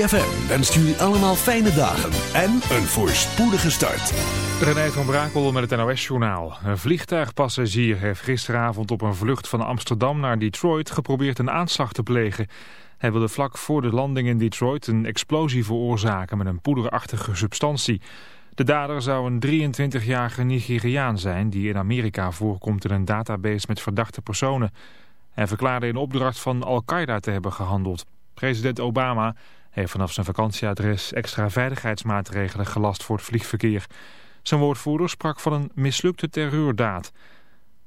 ZFM wenst jullie allemaal fijne dagen en een voorspoedige start. René van Brakel met het NOS-journaal. Een vliegtuigpassagier heeft gisteravond op een vlucht van Amsterdam naar Detroit geprobeerd een aanslag te plegen. Hij wilde vlak voor de landing in Detroit een explosie veroorzaken met een poederachtige substantie. De dader zou een 23-jarige Nigeriaan zijn die in Amerika voorkomt in een database met verdachte personen. Hij verklaarde in opdracht van Al-Qaeda te hebben gehandeld. President Obama heeft vanaf zijn vakantieadres extra veiligheidsmaatregelen gelast voor het vliegverkeer. Zijn woordvoerder sprak van een mislukte terreurdaad.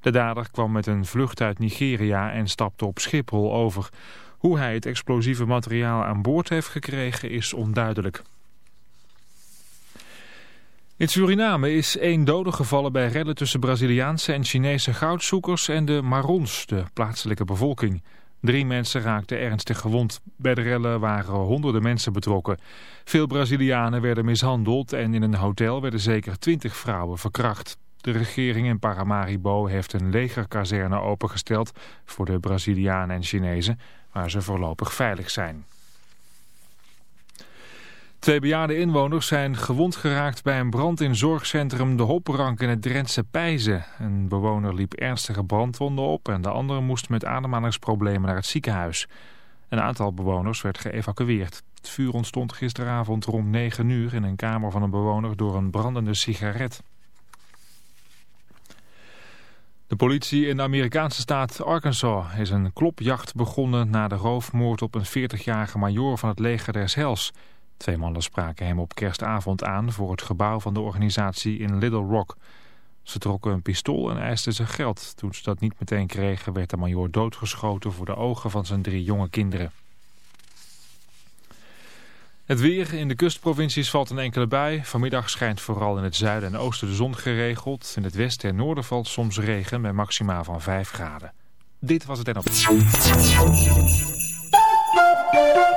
De dader kwam met een vlucht uit Nigeria en stapte op Schiphol over. Hoe hij het explosieve materiaal aan boord heeft gekregen is onduidelijk. In Suriname is één dode gevallen bij redden tussen Braziliaanse en Chinese goudzoekers en de Marons, de plaatselijke bevolking. Drie mensen raakten ernstig gewond. Bij de rellen waren honderden mensen betrokken. Veel Brazilianen werden mishandeld en in een hotel werden zeker twintig vrouwen verkracht. De regering in Paramaribo heeft een legerkazerne opengesteld voor de Brazilianen en Chinezen, waar ze voorlopig veilig zijn. Twee bejaarde inwoners zijn gewond geraakt bij een brand in zorgcentrum De Hopperank in het Drentse Pijzen. Een bewoner liep ernstige brandwonden op en de andere moest met ademhalingsproblemen naar het ziekenhuis. Een aantal bewoners werd geëvacueerd. Het vuur ontstond gisteravond rond 9 uur in een kamer van een bewoner door een brandende sigaret. De politie in de Amerikaanse staat Arkansas is een klopjacht begonnen na de roofmoord op een 40-jarige majoor van het leger des Hels. Twee mannen spraken hem op kerstavond aan voor het gebouw van de organisatie in Little Rock. Ze trokken een pistool en eisten zijn geld. Toen ze dat niet meteen kregen werd de majoor doodgeschoten voor de ogen van zijn drie jonge kinderen. Het weer in de kustprovincies valt een enkele bui. Vanmiddag schijnt vooral in het zuiden en oosten de zon geregeld. In het westen en noorden valt soms regen met maxima van 5 graden. Dit was het en op.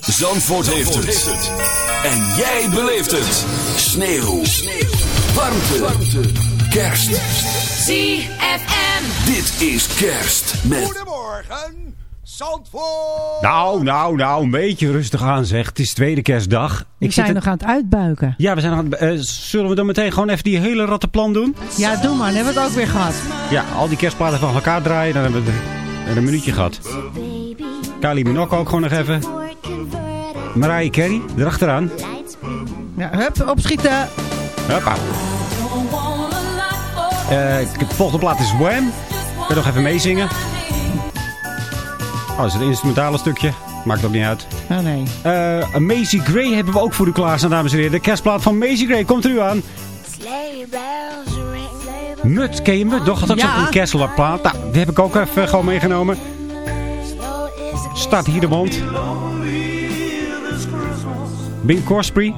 Zandvoort, heeft, het. En jij beleeft het. Sneeuw. Warmte. Warmte. Kerst. ZFM. Dit is kerst met... Goedemorgen, Zandvoort. Nou, nou, nou, een beetje rustig aan zeg. Het is tweede kerstdag. We zijn zit nog aan het uitbuiken. Ja, we zijn aan het... eh, zullen we dan meteen gewoon even die hele rattenplan doen? Ja, doe maar. Dan hebben we het ook weer gehad. Ja, al die kerstplaten van elkaar draaien. Dan hebben we er- een minuutje gehad. Kylie Minogue ook gewoon nog even. Mariah Carey, erachteraan. Ja, hup, opschieten. Hoppa. Eh, de volgende plaat is Wham. Ik wil nog even meezingen. Oh, dat is het instrumentale stukje. Maakt ook niet uit. Oh nee. Eh Maisie Gray hebben we ook voor u klaarstaan, dames en heren. De kerstplaat van Maisie Gray komt er u aan. Mut, ken je Mut? Toch had ook Ja. zo'n kerstplaat. Nou, die heb ik ook even gewoon meegenomen. Staat hier de mond. Bing Crosby.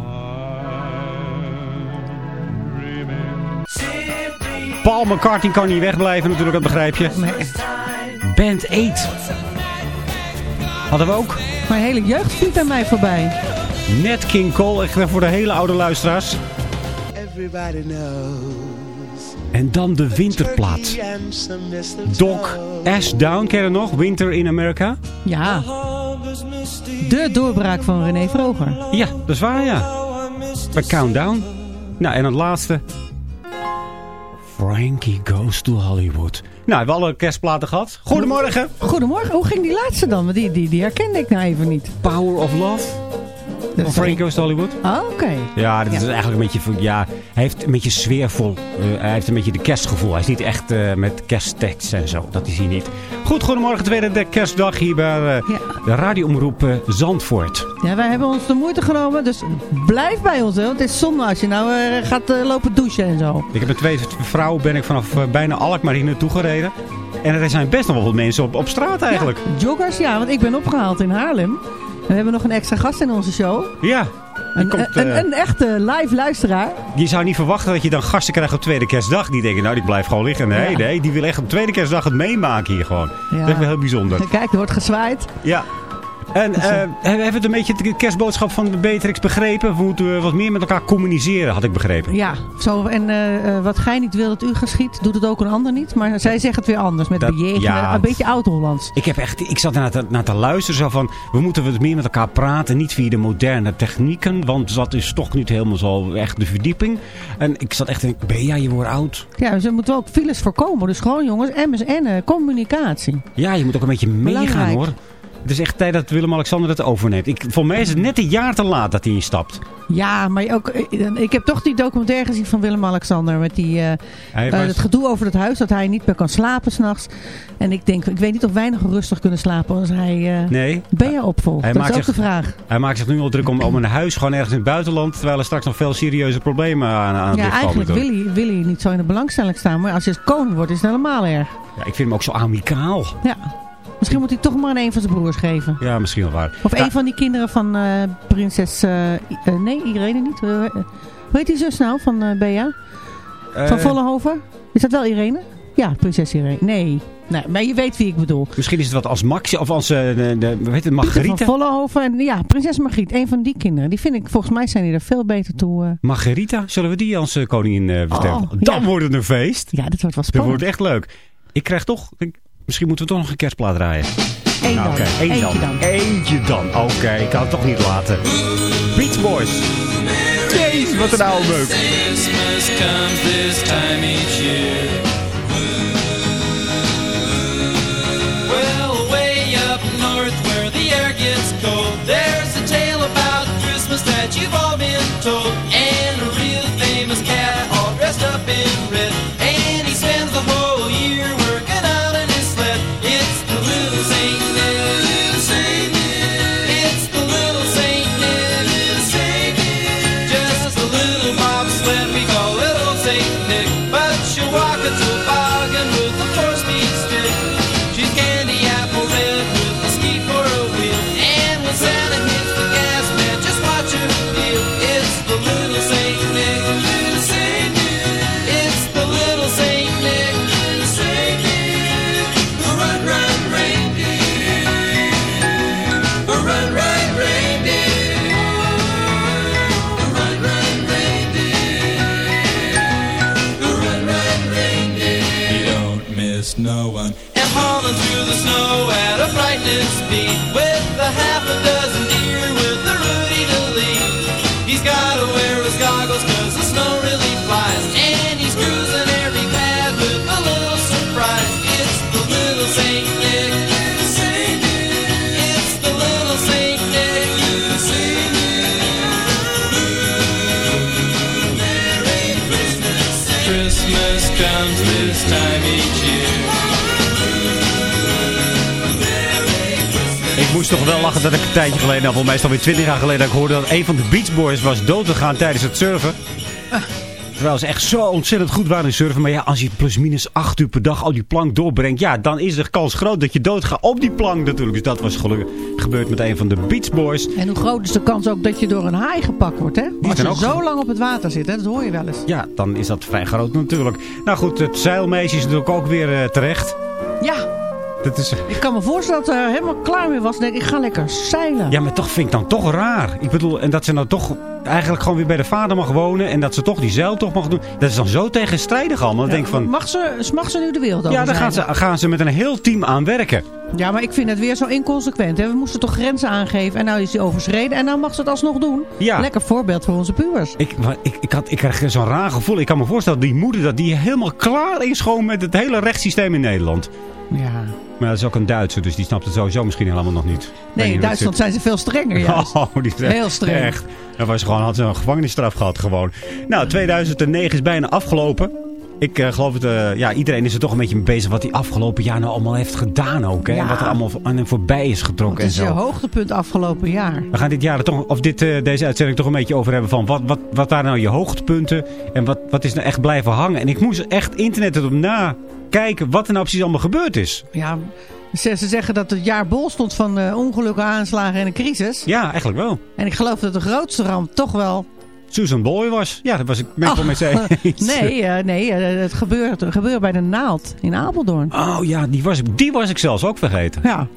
Paul McCartney kan niet wegblijven natuurlijk, dat begrijp je. Band 8. Hadden we ook. Mijn hele jeugd vliegt aan mij voorbij. Net King Cole, echt voor de hele oude luisteraars. Everybody knows. En dan de winterplaat. Doc Ashdown, ken je dat nog? Winter in America? Ja. De doorbraak van René Vroger. Ja, dat is waar, ja. Bij Countdown. Nou, en het laatste. Frankie Goes to Hollywood. Nou, we hebben alle kerstplaten gehad. Goedemorgen. Goedemorgen. Hoe ging die laatste dan? Die, die, die herkende ik nou even niet. Power of Love. Van Frankie Goes to Hollywood. Oh, oké. Ja, dat Ja. is eigenlijk een beetje... Ja, hij heeft een beetje sfeervol. eh, hij heeft een beetje de kerstgevoel. Hij is niet echt eh, met kersttekst en zo. Dat is hij niet. Goed, goedemorgen. Tweede de kerstdag hier bij eh, Ja. de radioomroep Zandvoort. Ja, wij hebben ons de moeite genomen, dus blijf bij ons, hè. Want het is zonde als je nou eh, gaat lopen douchen en zo. Ik heb met twee vrouwen ben ik vanaf bijna Alkmaar hier naartoe gereden. En er zijn best nog wel wat mensen op, op straat eigenlijk. Ja, joggers, ja, want ik ben opgehaald in Haarlem. We hebben nog een extra gast in onze show. Ja. Een, komt, een, eh, een echte live luisteraar. Je zou niet verwachten dat je dan gasten krijgt op tweede kerstdag. Die denken, nou die blijft gewoon liggen. Nee, Ja. nee, die wil echt op tweede kerstdag het meemaken hier gewoon. Ja. Dat is wel heel bijzonder. Kijk, er wordt gezwaaid. Ja. En eh, hebben we het een beetje de kerstboodschap van de Beatrix begrepen? We moeten wat meer met elkaar communiceren, had ik begrepen. Ja, zo, en eh, eh, wat gij niet wil dat u geschiet, doet het ook een ander niet. Maar zij zeggen het weer anders, met Dat- bejegenen. ja. Een beetje oud-Hollands. Ik, heb echt, ik zat naar te, naar te luisteren zo van, we moeten wat meer met elkaar praten. Niet via de moderne technieken, want dat is toch niet helemaal zo echt de verdieping. En ik zat echt denken, Bea, je wordt oud. Ja, ze moeten ook files voorkomen. Dus gewoon jongens, MSN, eh, communicatie. Ja, je moet ook een beetje meegaan hoor. Het is echt tijd dat Willem-Alexander het overneemt. Ik, voor mij is het net een jaar te laat dat hij instapt. Ja, maar ook, eh, ik heb toch die documentaire gezien van Willem-Alexander. Met die, eh, eh, het gedoe over het huis, dat hij niet meer kan slapen s'nachts. En ik denk, ik weet niet of wij nog rustig kunnen slapen als hij eh Nee. Bea opvolgt. Hij dat is maakt ook zich- de vraag. Hij maakt zich nu al druk om, om een huis gewoon ergens in het buitenland. Terwijl er straks nog veel serieuze problemen aan, aan het Ja, licht komen. eigenlijk wil natuurlijk. hij, wil hij niet zo in de belangstelling staan. Maar als hij koning wordt, is het helemaal erg. Ja, ik vind hem ook zo amicaal. Ja. Misschien moet hij toch maar aan een van zijn broers geven. Ja, misschien wel waar. Of Ja, een van die kinderen van eh, prinses... eh, eh, nee, Irene niet. Hoe heet die zus nou van Bea? Van Vollenhoven? Is dat wel Irene? Ja, prinses Irene. Nee. nee. Maar je weet wie ik bedoel. Misschien is het wat als Maxi of als de, de, heet het, Margarita. Van Vollenhoven. En, ja, prinses Margriet. Een van die kinderen. Die vind ik, volgens mij zijn die er veel beter toe. Margarita, zullen we die als koningin vertellen? Oh, Dan ja. wordt het een feest. Ja, dat wordt wel Dat spannend. wordt echt leuk. Ik krijg toch, ik- misschien moeten we toch nog een kerstplaat draaien. Eén Nou, dan. Eentje dan. Eentje dan. Oké, ik kan het toch niet laten. Beach Boys. Jezus, wat een oude meuk. Christmas comes this time each year. Well, way up north where the air gets cold, there's a tale about Christmas that you've all been told. And a real famous cat all dressed up in red. Toch wel lachen dat ik een tijdje geleden, nou, volgens mij is het alweer 20 jaar geleden, dat ik hoorde dat een van de Beach Boys was doodgegaan tijdens het surfen. Terwijl ze echt zo ontzettend goed waren in surfen. Maar ja, als je plus minus 8 uur per dag al die plank doorbrengt, ja, dan is de kans groot dat je doodgaat op die plank natuurlijk. Dus dat was gelukkig gebeurd met een van de Beach Boys. En hoe groot is de kans ook dat je door een haai gepakt wordt, hè? Als je ook zo lang op het water zit, hè? Dat hoor je wel eens. Ja, dan is dat vrij groot natuurlijk. Nou goed, het zeilmeisje is natuurlijk ook weer eh, terecht. Ja, Dat is, ik kan me voorstellen dat er helemaal klaar mee was. Dan denk ik, ik ga lekker zeilen. ja, maar toch vind ik dan toch raar. Ik bedoel, en dat ze nou toch eigenlijk gewoon weer bij de vader mag wonen. En dat ze toch die zeiltocht mag doen. Dat is dan zo tegenstrijdig allemaal. Dan denk van, Mag ze, mag ze nu de wereld over ja, daar gaan ze, gaan ze met een heel team aan werken. Ja, maar ik vind het weer zo inconsequent. Hè? We moesten toch grenzen aangeven en nou is die overschreden. En nou mag ze het alsnog doen. Ja. Lekker voorbeeld voor onze pubers. Ik, ik, ik, had, ik krijg zo'n raar gevoel. Ik kan me voorstellen dat die moeder dat die helemaal klaar is gewoon met het hele rechtssysteem in Nederland. Ja. Maar dat is ook een Duitser, dus die snapt het sowieso misschien helemaal nog niet. Nee, in Duitsland zijn ze veel strenger juist. Oh, die echt- Heel streng. Echt. Was gewoon, had ze een gevangenisstraf gehad gewoon. Nou, 2009 is bijna afgelopen. Ik eh, geloof het, eh, ja, iedereen is er toch een beetje mee bezig wat hij afgelopen jaar nou allemaal heeft gedaan ook. Hè? Ja. En wat er allemaal aan hem voorbij is getrokken en is je zo. hoogtepunt afgelopen jaar. We gaan dit jaar toch, of dit, eh, deze uitzending toch een beetje over hebben van wat, wat, wat waren nou je hoogtepunten en wat, wat is nou echt blijven hangen. En ik moest echt internet erop nakijken wat er nou precies allemaal gebeurd is. Ja, ze, ze zeggen dat het jaar bol stond van eh, ongelukken, aanslagen en een crisis. Ja, eigenlijk wel. En ik geloof dat de grootste ramp toch wel... Susan Boy was. Ja, dat was ik ik wel mee eens. nee, eh, nee eh, het gebeurt, het gebeurt bij de Naald in Apeldoorn. Oh ja, die was, ik, die was ik zelfs ook vergeten. Ja,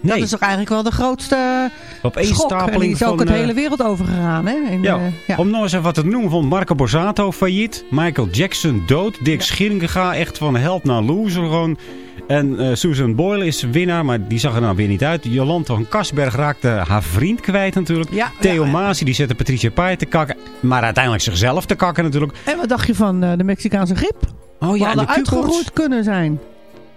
Nee, dat is toch eigenlijk wel de grootste op één schok. En die stapeling is van... ook het eh, hele wereld overgegaan. Hè? Ja, eh, ja. om nog eens even wat te noemen van Marco Borsato failliet. Michael Jackson dood. Dick Scheringa echt van held naar loser gewoon. En eh, Susan Boyle is winnaar, maar die zag er nou weer niet uit. Jolante van Kasberg raakte haar vriend kwijt natuurlijk. Ja, Theo ja. Masi die zette Patricia Pai te kakken. Maar uiteindelijk zichzelf te kakken natuurlijk. En wat dacht je van de Mexicaanse griep? Oh We ja, en hadden uitgeroeid kunnen zijn.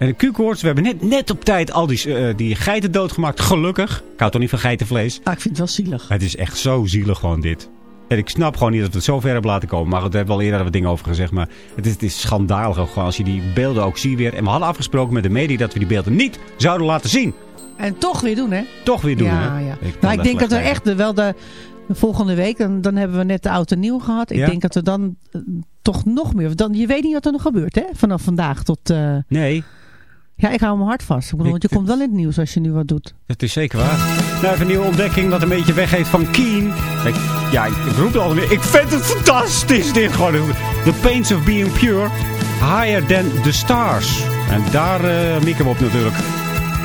En de Q-koorts. We hebben net, net op tijd al die, eh, die geiten doodgemaakt. Gelukkig. Ik hou toch niet van geitenvlees. Ah, ik vind het wel zielig. Het is echt zo zielig gewoon dit. En ik snap gewoon niet dat we het zo ver hebben laten komen. Maar goed, daar hebben we al eerder wat dingen over gezegd. Maar het is, het is schandalig ook gewoon als je die beelden ook ziet weer. En we hadden afgesproken met de media dat we die beelden niet zouden laten zien. En toch weer doen, hè? Toch weer doen, ja, hè? ja. kan nou, ik denk dat we echt de, wel de, de volgende week, dan, dan hebben we net de oud en nieuw gehad. Ik Ja? denk dat we dan eh, toch nog meer, dan, je weet niet wat er nog gebeurt, hè? Vanaf vandaag tot, eh. Nee, ja, ik hou mijn hart vast. Ik bedoel, want je komt wel in het nieuws als je nu wat doet. dat is zeker waar. Nou, even een nieuwe ontdekking wat een beetje weggeeft van Keen. Ik, ja, ik, ik roep het alweer. Ik vind het fantastisch dit gewoon. The Pains of Being Pure. Higher Than The Stars. En daar eh mikken we op natuurlijk.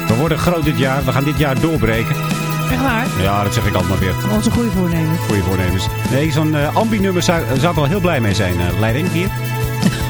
We worden groot dit jaar. We gaan dit jaar doorbreken. Echt waar? Ja, dat zeg ik altijd maar weer. Onze goede voornemens. Goeie voornemens. Nee, zo'n eh ambi-nummer zou, zou ik wel heel blij mee zijn, eh, leiding hier.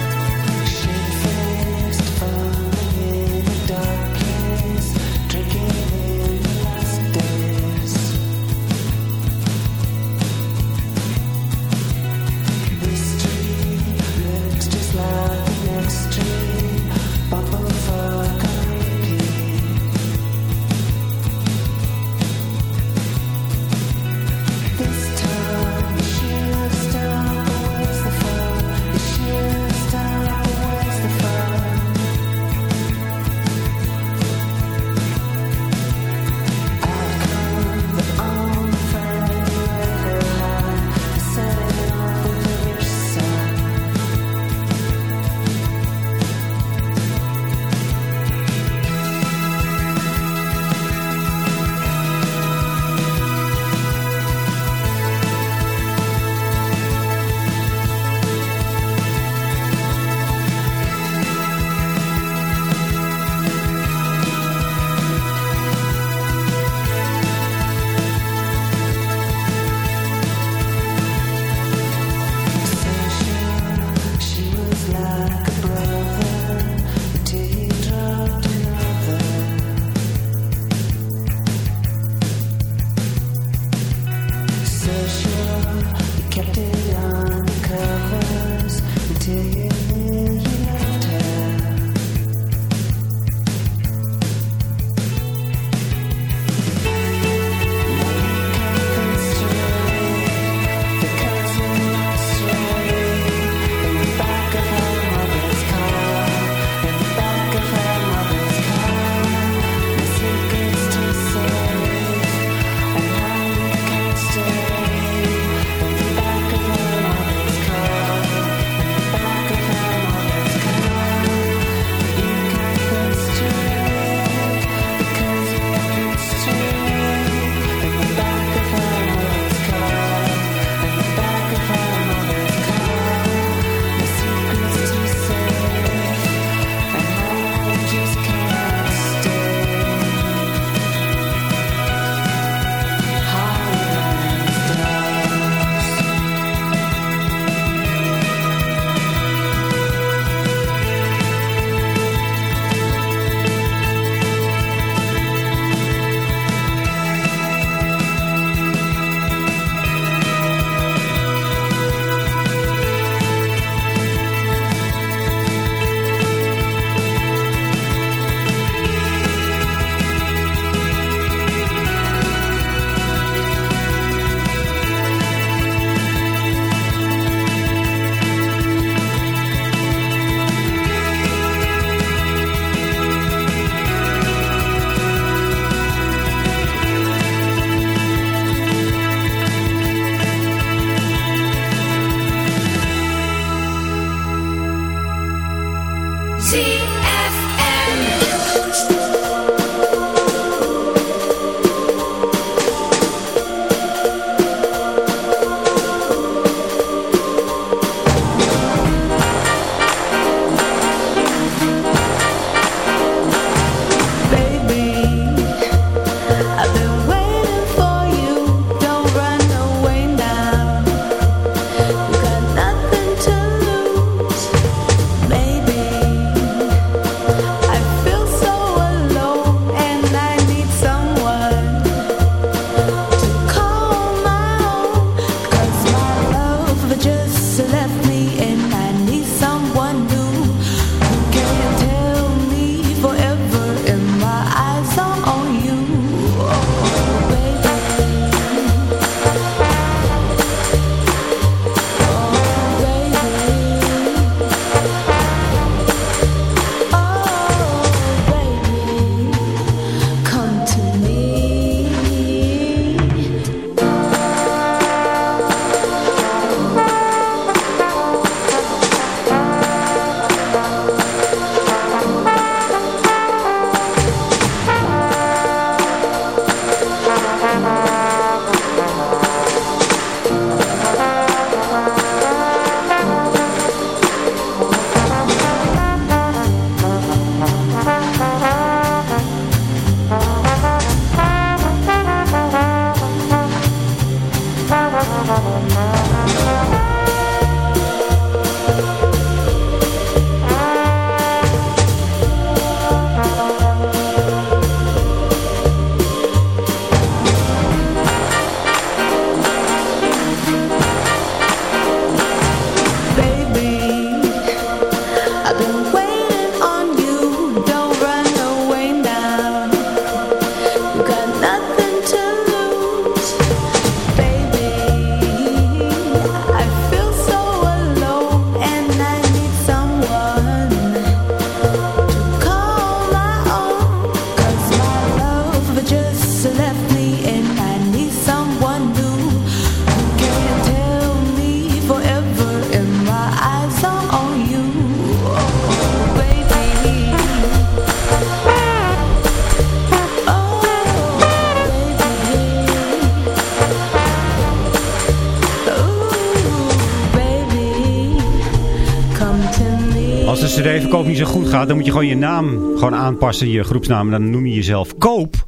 gaat, dan moet je gewoon je naam gewoon aanpassen, je groepsnaam. En dan noem je jezelf Koop.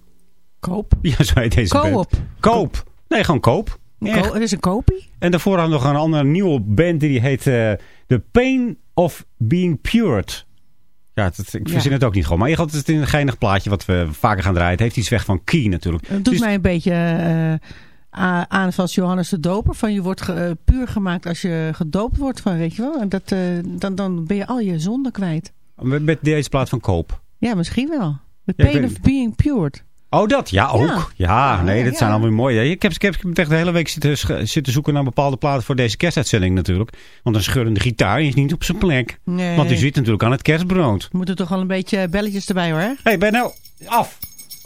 Koop? Ja, zo heet deze Koop. band. Koop. Nee, gewoon Koop. Ko- het is een kopie. En daarvoor hadden we nog een andere nieuwe band die heet eh, The Pain of Being Pured. Ja, dat, ik verzin Ja. het ook niet gewoon. Maar je gaat het is een geinig plaatje wat we vaker gaan draaien. Het heeft iets weg van Key natuurlijk. Het doet Dus- mij een beetje eh, aan zoals Johannes de Doper. Van je wordt ge- eh, puur gemaakt als je gedoopt wordt. Van, weet je wel? En dat, dan, dan ben je al je zonde kwijt. Met met deze plaat van Koop. Ja, misschien wel. The Ja, pain of being pured. Oh, dat? Ja, ook. Ja, nee, dat ja. zijn allemaal mooi. Ik heb, ik heb, ik heb echt de hele week zitten, zitten zoeken naar bepaalde platen voor deze kerstuitzending natuurlijk. Want een scheurende gitaar is niet op zijn plek. Nee. Want die zit natuurlijk aan het kerstbrood. We moeten toch wel een beetje belletjes erbij hoor. Hé, hey, ben nou af.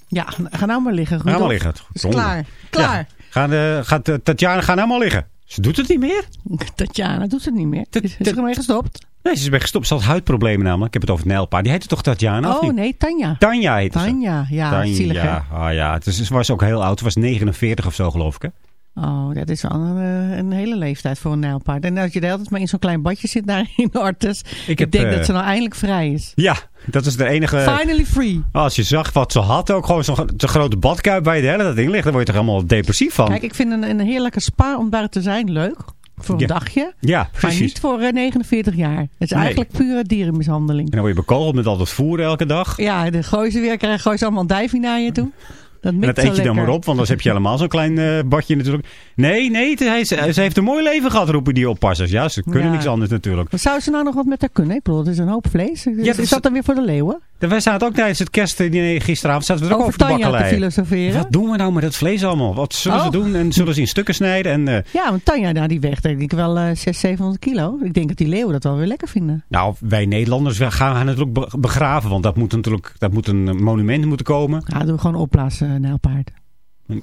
Ja, ga nou maar liggen. Ga nou maar liggen. Is klaar. Klaar. Gaat, eh, gaat eh, Tatjana ga nou maar liggen. Ze doet het niet meer. Tatjana doet het niet meer. Is is er ermee gestopt? Nee, ze is weggestopt. Ze had huidproblemen namelijk. Ik heb het over het Nijlpaard. Die heette toch Tatjana? Oh nee, Tanja. Tanja heette ze. Tanja, ja, zielig hè? Tanja. Ah, ja. Is, ze was ook heel oud. Ze was 49 of zo geloof ik. Hè? Oh, dat is wel een, eh, een hele leeftijd voor een nijlpaard. En als je de hele tijd maar in zo'n klein badje zit daar in Artes. Ik, heb, denk eh, dat ze nou eindelijk vrij is. Ja, dat is de enige... Finally free. Als je zag wat ze had, ook gewoon zo'n grote badkuip je de hele tijd in ligt, dan word je toch helemaal depressief van. Kijk, ik vind een, een heerlijke spa om buiten te zijn leuk. Voor een Ja. dagje. ja, Maar precies. niet voor eh, 49 jaar. Het is Nee. eigenlijk pure dierenmishandeling. En dan word je bekogeld met al dat voer elke dag. Ja, de gooi ze weer, krijg gooi ze allemaal een dijfie naar je toe. Dat En dat eet je dan maar op, want dan heb je helemaal zo'n klein eh, badje natuurlijk. Nee, nee, hij, ze ze heeft een mooi leven gehad, roepen die oppassers. Ja, ze kunnen Ja. niks anders natuurlijk. Maar zou ze nou nog wat met haar kunnen? Ik bedoel, het is een hoop vlees. Is is- dat dan weer voor de leeuwen? Wij zaten ook tijdens het kerstdiner gisteravond zaten we er ook Over over de te filosoferen? Wat doen we nou met dat vlees allemaal? Wat zullen ze Oh. doen? En zullen ze in stukken snijden? En, eh, Ja, want Tanja, nou, die weegt denk ik wel eh 600, 700 kilo. Ik denk dat die leeuwen dat wel weer lekker vinden. nou, wij Nederlanders we gaan haar natuurlijk be- begraven. Want dat moet natuurlijk dat moet een monument moeten komen. Ja, doen we gewoon opblazen, uh, nijlpaard.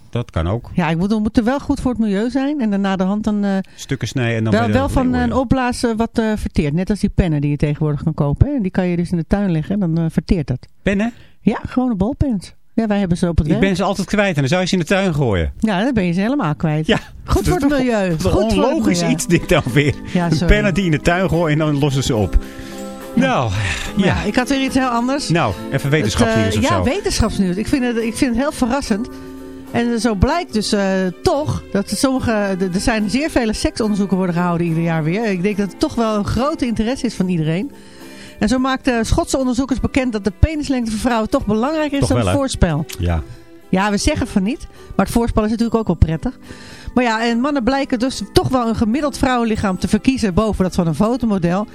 Dat kan ook. Ja, ik moet, we moeten wel goed voor het milieu zijn. En dan na de hand dan... eh, Stukken snijden en dan wel, wel er van een opblazen wat eh, verteert. Net als die pennen die je tegenwoordig kan kopen. Hè? En die kan je dus in de tuin leggen en dan eh, verteert dat. Pennen? Ja, gewone balpens. Ja, wij hebben ze op het Ik werk. ben ze altijd kwijt en dan zou je ze in de tuin gooien. Ja, dan ben je ze helemaal kwijt. Ja. Goed voor het milieu. Goed een voor het onlogisch iets dit dan weer. Ja, een sorry. pennen die in de tuin gooien en dan lossen ze op. Nou, ja. ja, ik had weer iets heel anders. Nou, even wetenschapsnieuws Het, of eh, zo. Ja, wetenschapsnieuws. Ik vind, het, ik vind het heel verrassend. En zo blijkt dus eh, toch dat sommige... Er zijn zeer vele seksonderzoeken worden gehouden ieder jaar weer. Ik denk dat het toch wel een grote interesse is van iedereen. En zo maakten Schotse onderzoekers bekend dat de penislengte voor vrouwen toch belangrijker is Toch dan wel, het voorspel. Ja. Ja, we zeggen van niet. Maar het voorspel is natuurlijk ook wel prettig. Maar ja, en mannen blijken dus toch wel een gemiddeld vrouwenlichaam te verkiezen boven dat van een fotomodel.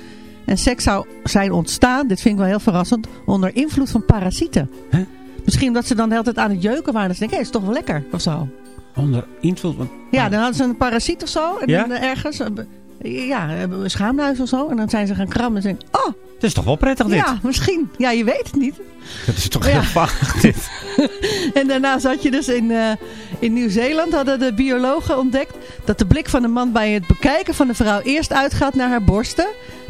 En seks zou zijn ontstaan, dit vind ik wel heel verrassend, onder invloed van parasieten. Huh? Misschien omdat ze dan de hele tijd aan het jeuken waren. Dus denk ik, hé, is toch wel lekker of zo. Onder invloed... Ja, dan hadden ze een parasiet of zo. En Ja? dan eh, ergens, eh, ja, een schaamhuis of zo. En dan zijn ze gaan krammen en zeggen, oh, Dat is toch wel prettig dit? ja, misschien. Ja, je weet het niet. Dat is toch Ja. heel vaag dit. En daarna zat je dus in, eh, in Nieuw-Zeeland, hadden de biologen ontdekt dat de blik van de man bij het bekijken van de vrouw eerst uitgaat naar haar borsten.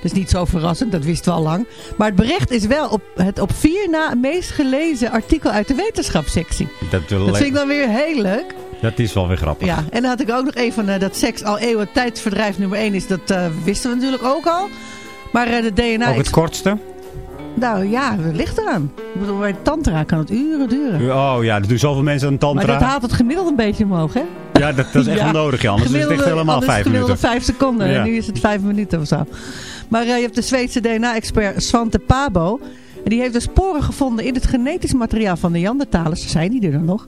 Dus niet zo verrassend, dat wisten we al lang. Maar het bericht is wel op het op vier na meest gelezen artikel uit de wetenschapssectie. Dat, vind ik dan weer heel leuk. dat is wel weer grappig. Ja, en dan had ik ook nog een van eh, dat seks al eeuwen tijdsverdrijf nummer 1 is. Dat eh, wisten we natuurlijk ook al. Maar eh, de DNA... Ook het kortste? Nou ja, dat ligt eraan. Ik bedoel, bij tantra kan het uren duren. Oh ja, dat doen zoveel mensen aan tantra. Maar dat haalt het gemiddeld een beetje omhoog, hè? Ja, dat, dat is echt Ja. wel nodig, ja. Anders is het echt helemaal is vijf het gemiddelde minuten. vijf seconden. Ja. En nu is het vijf minuten of zo. Maar eh, je hebt de Zweedse DNA-expert Svante Pabo. En die heeft dus sporen gevonden in het genetisch materiaal van de Neandertalers. Zijn die er dan nog?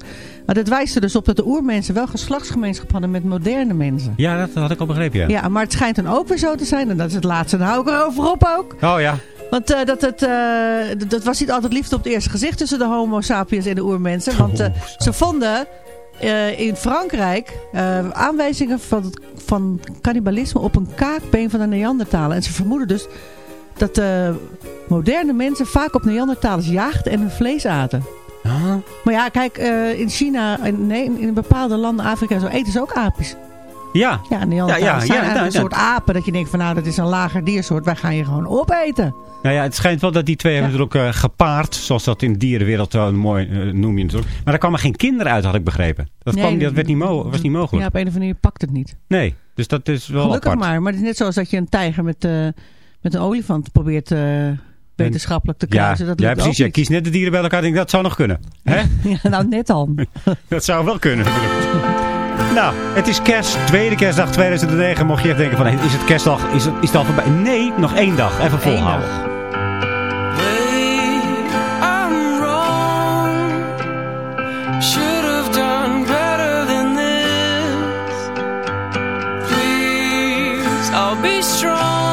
Maar dat wijst er dus op dat de oermensen wel geslachtsgemeenschap hadden met moderne mensen. Ja, dat had ik al begrepen, ja. Ja, maar het schijnt dan ook weer zo te zijn. En dat is het laatste. Daar hou ik erover op ook. Oh ja. Want eh, dat, het, eh, dat was niet altijd liefde op het eerste gezicht tussen de homo sapiens en de oermensen. Want ze vonden in Frankrijk aanwijzingen van, het- van cannibalisme op een kaakbeen van de Neandertalen. En ze vermoeden dus dat eh, moderne mensen vaak op Neandertalers jaagden en hun vlees aten. Maar ja, kijk, eh, in China, nee, in, bepaalde landen, Afrika, en zo eten ze ook aapjes. Ja. Ja, Neandertalers Ja, ja, zijn ja, eigenlijk nou, een soort apen. Dat je denkt van nou, dat is een lager diersoort. Wij gaan je gewoon opeten. Nou ja, het schijnt wel dat die twee hebben natuurlijk eh, gepaard. Zoals dat in de dierenwereld wel mooi eh, noem je natuurlijk. Maar daar kwamen geen kinderen uit, had ik begrepen. Dat, Nee, kwam, dat werd niet was niet mogelijk. Ja, op een of andere manier pakt het niet. Nee, dus dat is wel Gelukkig apart. maar. Maar het is net zoals dat je een tijger met, eh, met een olifant probeert wetenschappelijk te Ja, kruisen. dat ja, precies. ook Jij kiest net de dieren bij elkaar. Denk, dat zou nog kunnen. Hè? ja, nou, net al. dat zou wel kunnen. nou, het is kerst. Tweede kerstdag 2009. Mocht je even denken van, hey, is het kerstdag? Is het, is het al voorbij? Nee, nog één dag. Even volhouden. I'll be strong.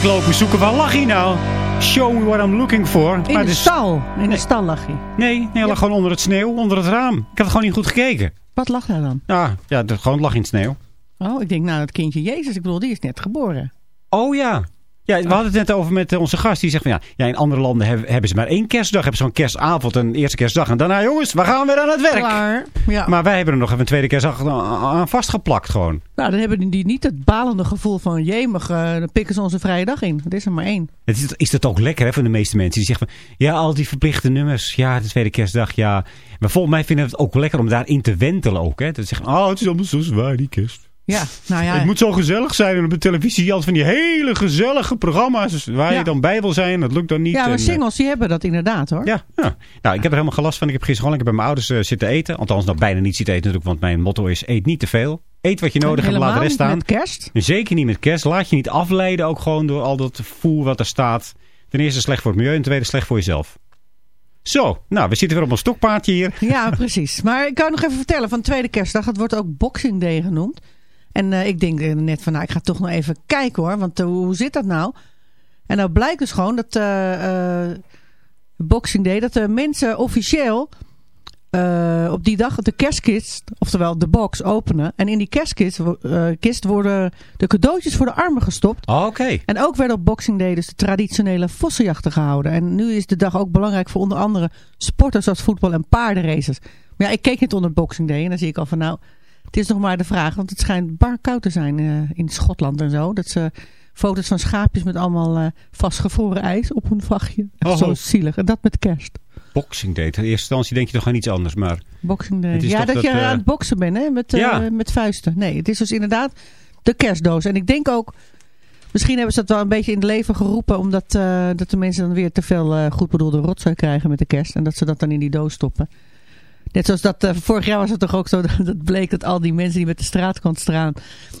Week lopen zoeken. Waar lag hij nou? Show me what I'm looking for. In Maar de dus- stal. In de stal lag hij. Nee, nee, hij lag gewoon onder het sneeuw, onder het raam. Ik had gewoon niet goed gekeken. Wat lag daar dan? Ja, ja gewoon lag in het sneeuw. Oh, ik denk nou het kindje Jezus. Ik bedoel, die is net geboren. Oh ja. Ja, we hadden het net over met eh, onze gast. Die zegt van ja, ja in andere landen hebben, hebben ze maar één kerstdag. Hebben ze gewoon kerstavond en eerste kerstdag. En daarna jongens, we gaan weer aan het werk. Klaar. Ja. Maar wij hebben er nog even een tweede kerstdag aan- vastgeplakt gewoon. Nou, dan hebben die niet het balende gevoel van... jemig, eh, dan pikken ze onze vrije dag in. Dat is er maar één. Het is, is dat ook lekker hè, voor de meeste mensen. Die zeggen van, ja, al die verplichte nummers. Ja, de tweede kerstdag, ja. Maar volgens mij vinden we het ook lekker om daarin te wentelen ook. Hè. Dat ze zeggen, oh, het is allemaal zo zwaar, die kerst. Ja, nou ja. Het moet zo gezellig zijn. En op de televisie altijd van die hele gezellige programma's. Waar Ja. je dan bij wil zijn. Dat lukt dan niet. ja, maar eh, singles die hebben dat inderdaad hoor. Ja, ja. Nou, ik heb er helemaal gelast van. Ik heb gisteren gewoon bij mijn ouders eh, zitten eten. Althans, nog bijna niet zitten eten natuurlijk. Want mijn motto is, eet niet te veel. Eet wat je nodig hebt, laat de rest niet staan. met kerst. Zeker niet met kerst. Laat je niet afleiden ook gewoon door al dat voer wat er staat. Ten eerste slecht voor het milieu en ten tweede slecht voor jezelf. Zo, nou, we zitten weer op een stokpaardje hier. Ja, precies. Maar ik kan nog even vertellen van tweede kerstdag. Het wordt ook Boxing Day genoemd. En eh, ik denk net van, nou, ik ga toch nog even kijken hoor. Want eh, hoe zit dat nou? En nou blijkt dus gewoon dat eh, Boxing Day, dat de mensen officieel op die dag de kerstkist, oftewel de box, openen. En in die kerstkist kist worden de cadeautjes voor de armen gestopt. Oh, Oké. En ook werden op Boxing Day dus de traditionele vossenjachten gehouden. En nu is de dag ook belangrijk voor onder andere sporters zoals voetbal en paardenraces. Maar ja, ik keek niet onder Boxing Day en dan zie ik al van nou, het is nog maar de vraag. Want het schijnt bar koud te zijn eh, in Schotland en zo. Dat ze foto's van schaapjes met allemaal eh, vastgevroren ijs op hun vachtje. Oh. Zo zielig. En dat met kerst. Boxing Day. In eerste instantie denk je toch aan iets anders. Maar Boxing Day. Ja, dat, dat, je eh, aan het boksen bent hè, met, Ja. met vuisten. Nee, het is dus inderdaad de kerstdoos. En ik denk ook, misschien hebben ze dat wel een beetje in het leven geroepen... omdat dat de mensen dan weer te veel goed bedoelde rotzooi krijgen met de kerst. En dat ze dat dan in die doos stoppen. Net zoals dat, eh, vorig jaar was het toch ook zo dat, dat bleek dat al die mensen die met de straatkant staan...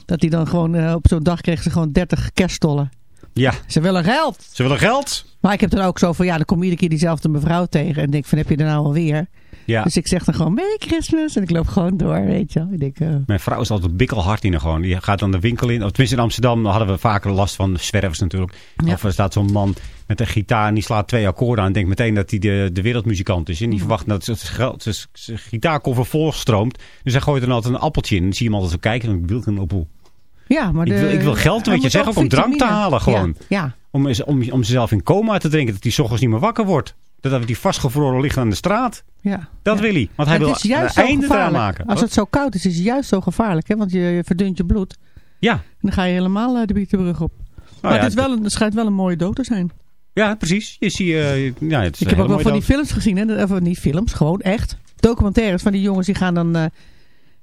dat die dan gewoon eh, op zo'n dag kregen ze gewoon 30 kerststollen. ja, Ze willen geld! ze willen geld. Maar ik heb dan ook zo van, ja, dan kom je iedere keer diezelfde mevrouw tegen. En denk van, heb je er nou alweer? Ja. Dus ik zeg dan gewoon, Merry Christmas. En ik loop gewoon door, weet je wel. Ik denk, eh, Mijn vrouw is altijd bikkelhard in gewoon. Die gaat dan de winkel in. Of tenminste in Amsterdam hadden we vaker last van zwervers natuurlijk. Ja. Of er staat zo'n man met een gitaar en die slaat twee akkoorden aan. En denkt meteen dat hij de, de wereldmuzikant is. En die verwacht dat zijn gitaarkoffer volstroomt. Dus hij gooit er dan altijd een appeltje in. En dan zie je hem altijd zo kijken. En ik wil geen appel. ja, maar Ik de, wil- ik wil geld, weet je, moet zeg ook om drank te halen gewoon. Ja, ja. Om, om, om zichzelf in coma te drinken. Dat hij 's ochtends niet meer wakker wordt. Dat hij die vastgevroren ligt aan de straat. ja. Dat Ja. wil hij. Want hij Het wil juist een einde eraan maken. Als het zo koud is, is het juist zo gevaarlijk. Hè? Want je, je verdunt je bloed. Ja. En dan ga je helemaal eh, de Bietenbrug op. maar Nou ja, het, is wel een, het schijnt wel een mooie dood te zijn. Ja, precies. Je ziet, eh, ja, het is Ik heb ook wel van die films gezien. Hè? Of niet films, gewoon echt. Documentaires van die jongens die gaan dan... eh,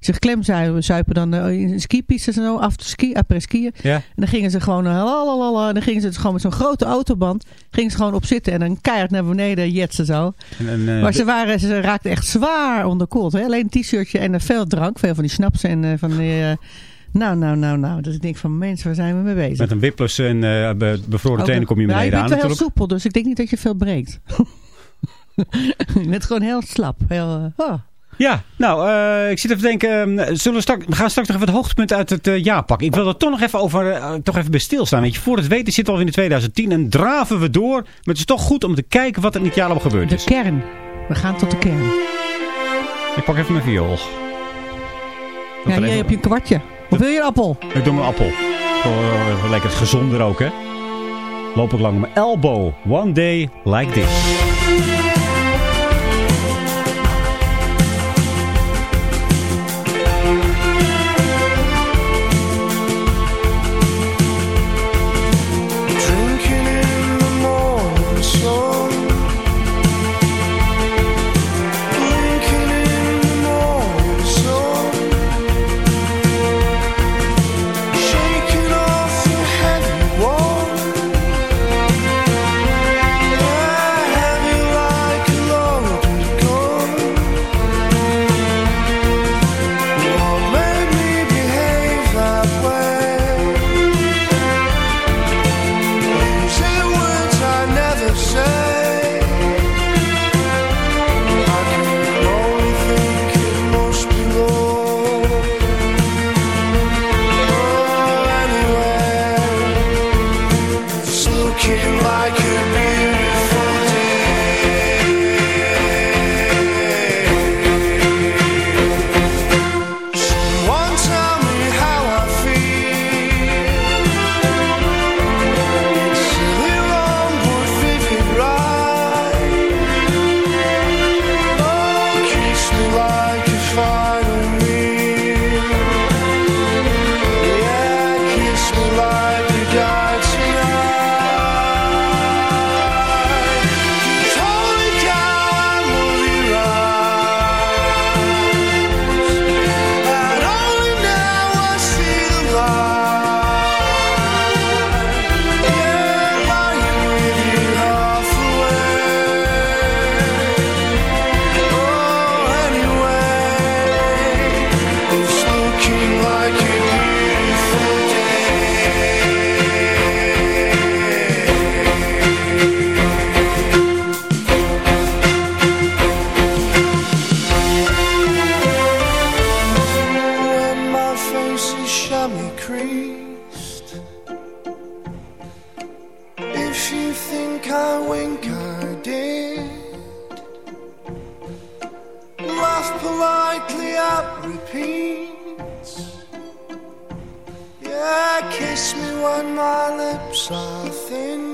zich klemzuipen zuipen dan eh, in skipistes en zo, af te ski, après skiën. Ja. En dan gingen ze gewoon, eh, lalalala, en dan gingen ze dus gewoon met zo'n grote autoband, gingen ze gewoon op zitten en dan keihard naar beneden jetsen zo. En, en, eh, Maar ze, waren, ze raakten echt zwaar onderkoeld. Hè? Alleen een t-shirtje en veel drank, veel van die snaps en van die... nou, nou, nou, nou. Dus ik denk van mensen, waar zijn we mee bezig? Met een wiplus en be- bevroren tenen kom je Ja, beneden je aan bent wel heel natuurlijk. soepel, dus ik denk niet dat je veel breekt. je bent gewoon heel slap. Heel, oh. Ja, nou, eh, ik zit even te denken. eh, zullen we, straks, we gaan straks nog even het hoogtepunt uit het eh, jaar pakken. Ik wil er toch nog even over, eh, toch even bij stilstaan. Weet je, voor het weten zitten we al in de 2010 en draven we door. Maar het is toch goed om te kijken wat er in het jaar allemaal gebeurd De is. kern. We gaan tot de kern. Ik pak even mijn viool. Ja, er hier even- heb je een kwartje. Of wil je een appel? Ik doe mijn appel. Oh, lekker gezonder ook, hè. Loop ik lang mijn elbow. One day like this. My lips are thin.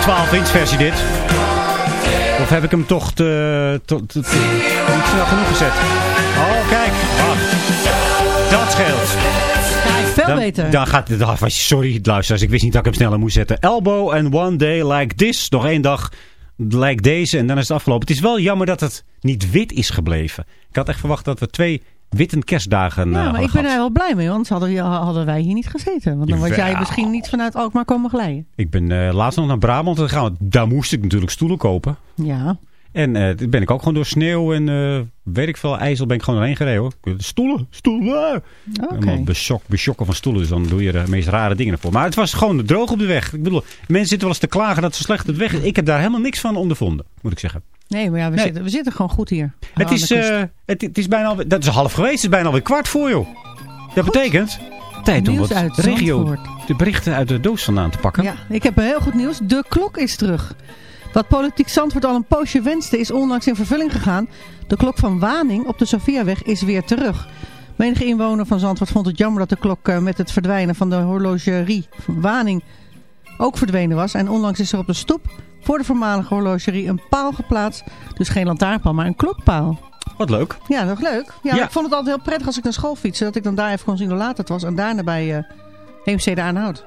12-inch versie dit. Of heb ik hem toch te, te, te, niet snel genoeg gezet? Oh, kijk. Dat scheelt. Ja, veel beter. Dan gaat, dan, sorry, luisteraars. Ik wist niet dat ik hem sneller moest zetten. Elbow and one day like this. Nog één dag like deze en dan is het afgelopen. Het is wel jammer dat het niet wit is gebleven. Ik had echt verwacht dat we twee witte kerstdagen eh, Ja, maar hadden ik ben er wel blij mee, want hadden, hadden wij hier niet gezeten. Want dan was jij misschien niet vanuit Alkmaar komen glijden. Ik ben eh, laatst nog naar Brabant gegaan. want Daar moest ik natuurlijk stoelen kopen. Ja. En eh toen ben ik ook gewoon door sneeuw en eh, weet ik veel, ijzel ben ik gewoon doorheen gereden hoor. Stoelen, stoelen. Helemaal besjok, besjokken van stoelen. Dus dan doe je de meest rare dingen ervoor. Maar het was gewoon droog op de weg. Ik bedoel, mensen zitten wel eens te klagen dat ze slecht op de weg is. Ik heb daar helemaal niks van ondervonden, moet ik zeggen. Nee, maar ja, we, Nee. Zitten, we zitten gewoon goed hier. Het is, eh, het, het is bijna alweer, dat is half geweest. Het is bijna alweer kwart voor joh. Dat betekent tijd om wat uit regio, Zandvoort. de berichten uit de doos vandaan te pakken. Ja, ik heb een heel goed nieuws. De klok is terug. Wat politiek Zandvoort al een poosje wenste is onlangs in vervulling gegaan. De klok van Waning op de Sofiaweg is weer terug. Menige inwoner van Zandvoort vond het jammer dat de klok eh, met het verdwijnen van de horlogerie van Waning ook verdwenen was. En onlangs is er op de stoep voor de voormalige horlogerie een paal geplaatst. Dus geen lantaarnpaal, maar een klokpaal. Wat leuk. Ja, nog leuk. Ja, Ja. Ik vond het altijd heel prettig als ik naar school fietste. Dat ik dan daar even kon zien hoe laat het was. En daarna bij eh Heemstede aanhoud.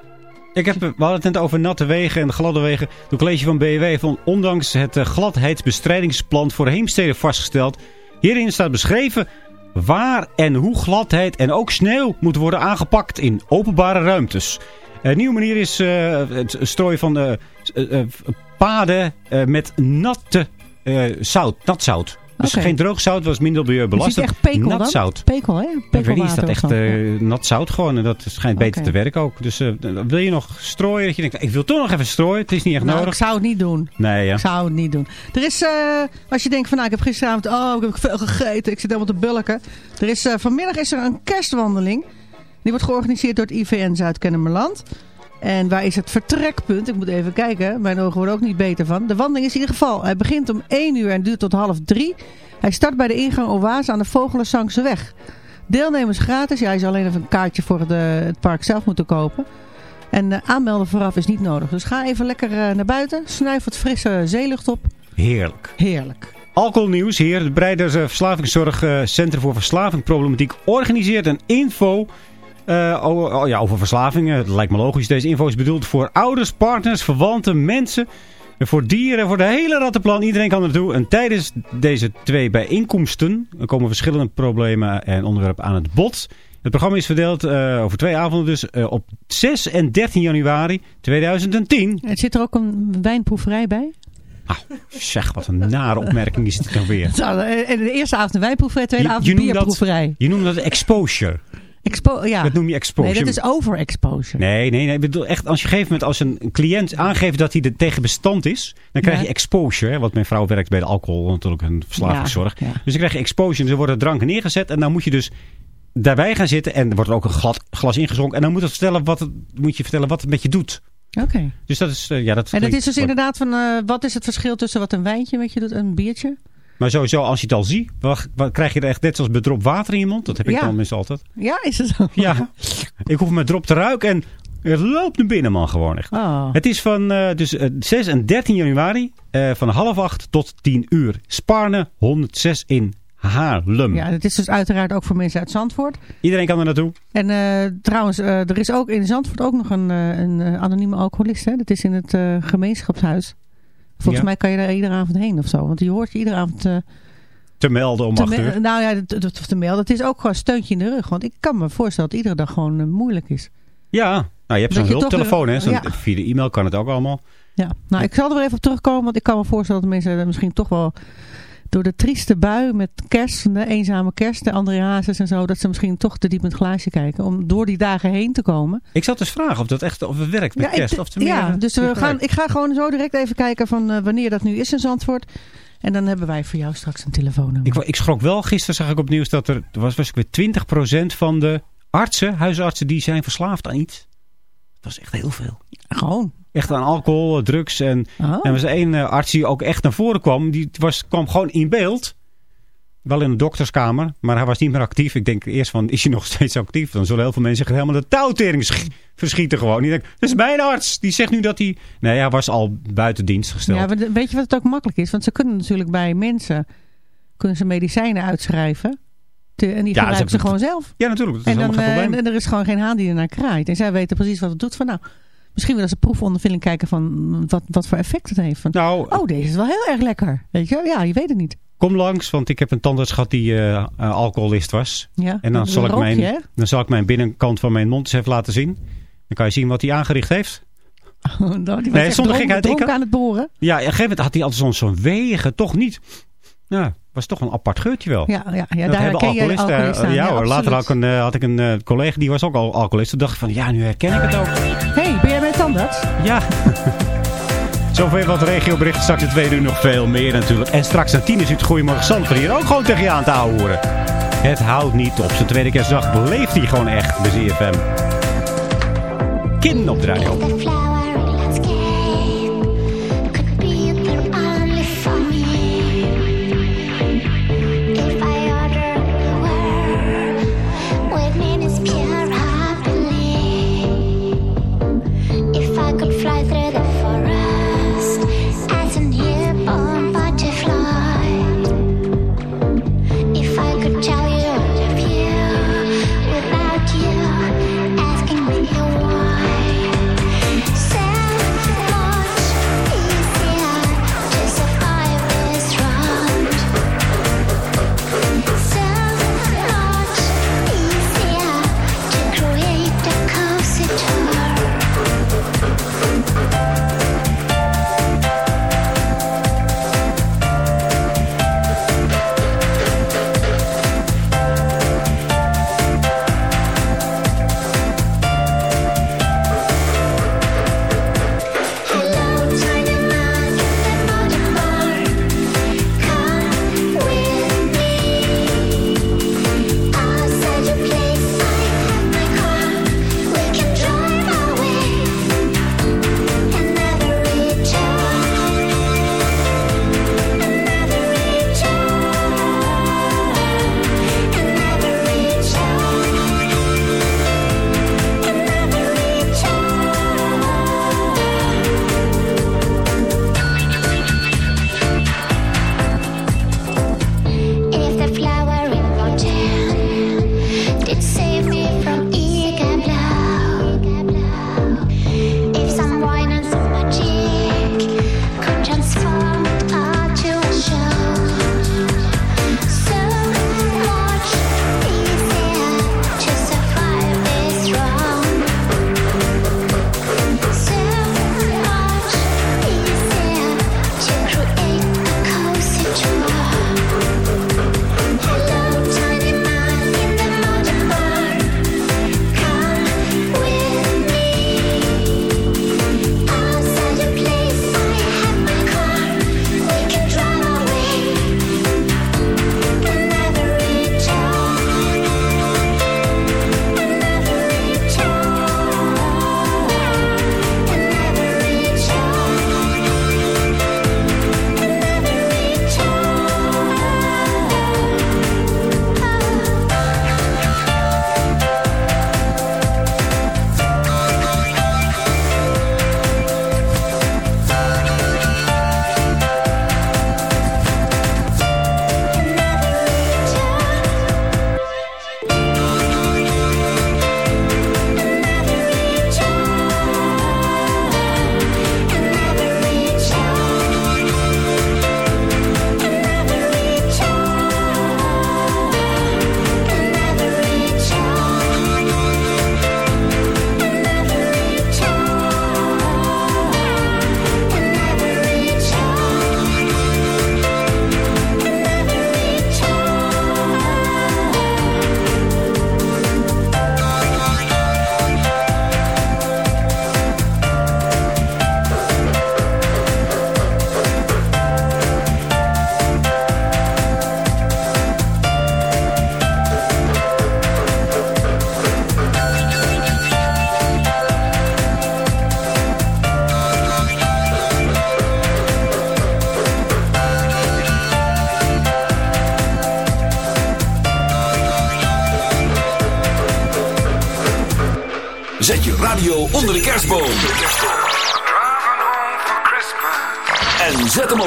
Ik heb, we hadden het net over natte wegen en gladde wegen. De college van BW heeft on- ondanks het eh, gladheidsbestrijdingsplan voor Heemstede vastgesteld. Hierin staat beschreven waar en hoe gladheid en ook sneeuw moet worden aangepakt in openbare ruimtes. Een nieuwe manier is eh, het strooien van de eh, paden eh, met natte eh, zout, nat zout. Dus geen droog zout, was minder Is het milieubelastend. echt pekel nat dan? zout. Pekel, hè? Ik weet niet, is dat echt eh, nat zout gewoon. En dat schijnt beter te werken ook. Dus wil je nog strooien? Dat je denkt, ik wil toch nog even strooien. Het is niet echt Nou, nodig. ik zou het niet doen. Nee, ja. Ik zou het niet doen. Er is, als je denkt van nou, ik heb gisteravond, oh, ik heb veel gegeten. Ik zit helemaal te bulken. Er is, vanmiddag is er een kerstwandeling. Die wordt georganiseerd door het IVN Zuid-Kennemerland. En waar is het vertrekpunt? Ik moet even kijken. Mijn ogen worden ook niet beter van. De wandeling is in ieder geval. Hij begint om 1 uur en duurt tot half 3. Hij start bij de ingang Oase aan de Vogelensangse weg. Deelnemers gratis. Ja, je zal alleen even een kaartje voor de, het park zelf moeten kopen. En eh, aanmelden vooraf is niet nodig. Dus ga even lekker eh, naar buiten. Snuif wat frisse zeelucht op. Heerlijk. Heerlijk. Alcoholnieuws hier. Het Breiders eh, Verslavingszorg eh, Centrum voor Verslavingproblematiek organiseert een info eh, o- o- ja, over verslavingen. Het lijkt me logisch. Deze info is bedoeld voor ouders, partners, verwanten, mensen En voor dieren, voor de hele rattenplan, iedereen kan er naartoe. En tijdens deze twee bijeenkomsten komen verschillende problemen en onderwerpen aan het bod. Het programma is verdeeld eh, over twee avonden dus eh, op 6 en 13 januari 2010. Er zit er ook een wijnproeverij bij? Zeg, wat een nare opmerking is dit nou weer. De eerste avond een wijnproeverij, de tweede avond noemt bierproeverij. dat, je noemt dat exposure. Expo ja. Dat noem je exposure. Nee, dat is overexposure. Nee, nee, nee. Ik bedoel echt, als je op een gegeven moment als een cliënt aangeeft dat hij er tegen bestand is, dan krijg Ja. je exposure. Hè, want mijn vrouw werkt bij de alcohol, natuurlijk een verslavingszorg. Ja, ja. Dus dan krijg je exposure. Dus er worden dranken neergezet en dan moet je dus daarbij gaan zitten en er wordt er ook een glad, glas ingezonken. En dan moet, het vertellen wat het, moet je vertellen wat het met je doet. Oké. Dus dat is, eh, ja, dat En dat is dus inderdaad van, eh, wat is het verschil tussen wat een wijntje met je doet en een biertje? Maar sowieso, als je het al ziet, wat, wat krijg je er echt net zoals bij drop water in je mond? Dat heb ik Ja. dan minstens altijd. Ja, is het zo? Ja, ik hoef mijn drop te ruiken en het loopt naar binnen, man, gewoon echt. Oh. Het is van eh, dus, eh, 6 en 13 januari eh, van half 8 tot 10 uur. Sparne 106 in Haarlem. Ja, dat is dus uiteraard ook voor mensen uit Zandvoort. Iedereen kan er naartoe. En eh, trouwens, eh, er is ook in Zandvoort ook nog een, eh, een eh, anonieme alcoholist. Hè? Dat is in het eh, gemeenschapshuis. Volgens Ja. mij kan je daar iedere avond heen of zo. Want je hoort je iedere avond eh, Te melden om te 8 me- uur. Nou ja, dat, te melden. Het is ook gewoon een steuntje in de rug. Want ik kan me voorstellen dat iedere dag gewoon eh, moeilijk is. Ja, nou, je hebt zo'n hulptelefoon, hè? Ja. Via de e-mail kan het ook allemaal. Ja, nou ik zal er wel even op terugkomen. Want ik kan me voorstellen dat mensen er misschien toch wel door de trieste bui met kerst, de eenzame kerst, de André Hazes en zo, dat ze misschien toch te diep in het glaasje kijken. Om door die dagen heen te komen. Ik zat dus vragen of dat echt of het werkt met Ja, kerst. of meer, ja dus we gaan, ik ga gewoon zo direct even kijken van eh, wanneer dat nu is in Zandvoort. En dan hebben wij voor jou straks een telefoonnummer. Ik, ik schrok wel. Gisteren zag ik op nieuws dat er, er was, was ik weer 20% van de artsen, huisartsen, die zijn verslaafd aan iets. Dat was echt heel veel. Gewoon. Echt aan alcohol, drugs. En, Oh. en er was één eh, arts die ook echt naar voren kwam. Die was, kwam gewoon in beeld. Wel in de dokterskamer, maar hij was niet meer actief. Ik denk eerst van, is hij nog steeds actief? Dan zullen heel veel mensen zich helemaal de touwtering sch- verschieten gewoon. Die denken, dat is mijn arts. Die zegt nu dat hij... Nee, hij was al buiten dienst gesteld. Ja, maar weet je wat het ook makkelijk is? Want ze kunnen natuurlijk bij mensen kunnen ze medicijnen uitschrijven. Te- en die Ja, gebruiken ze ze gewoon zelf. Ja, natuurlijk. Dat is En, dan, geen eh, probleem. en er is gewoon geen haan die ernaar kraait. En zij weten precies wat het doet. Van nou, misschien willen ze proefondervinding kijken van wat, wat voor effect het heeft. Van, Nou, oh, deze is wel heel erg lekker. Weet je? Ja, je weet het niet. kom langs, want ik heb een tandarts gehad die eh, eh, alcoholist was. Ja, En dan zal, ik mijn, hè? dan zal ik mijn binnenkant van mijn mond eens even laten zien. Dan kan je zien wat hij aangericht heeft. Nou, die was Nee, zonder gekheid, ik aan het boren. Ja, op een gegeven moment had hij altijd zo'n wegen, toch niet. Ja, was toch een apart geurtje wel. Ja, ja, ja daar hebben herken je alcoholisten, alcoholist eh, aan. ja, hoor, later had ik een, had ik een collega, die was ook al alcoholist. Toen dacht ik van, ja, nu herken ik het ook. hey, bij tandarts? Ja. Zover wat regioberichten. Straks de tweede uur nog veel meer natuurlijk. En straks aan tien is het Goeiemorgen Zandvoort hier ook gewoon tegen je aan te houden. Het houdt niet op. Zijn tweede kerstdag beleeft hij gewoon echt. De ZFM. Kin op de radio.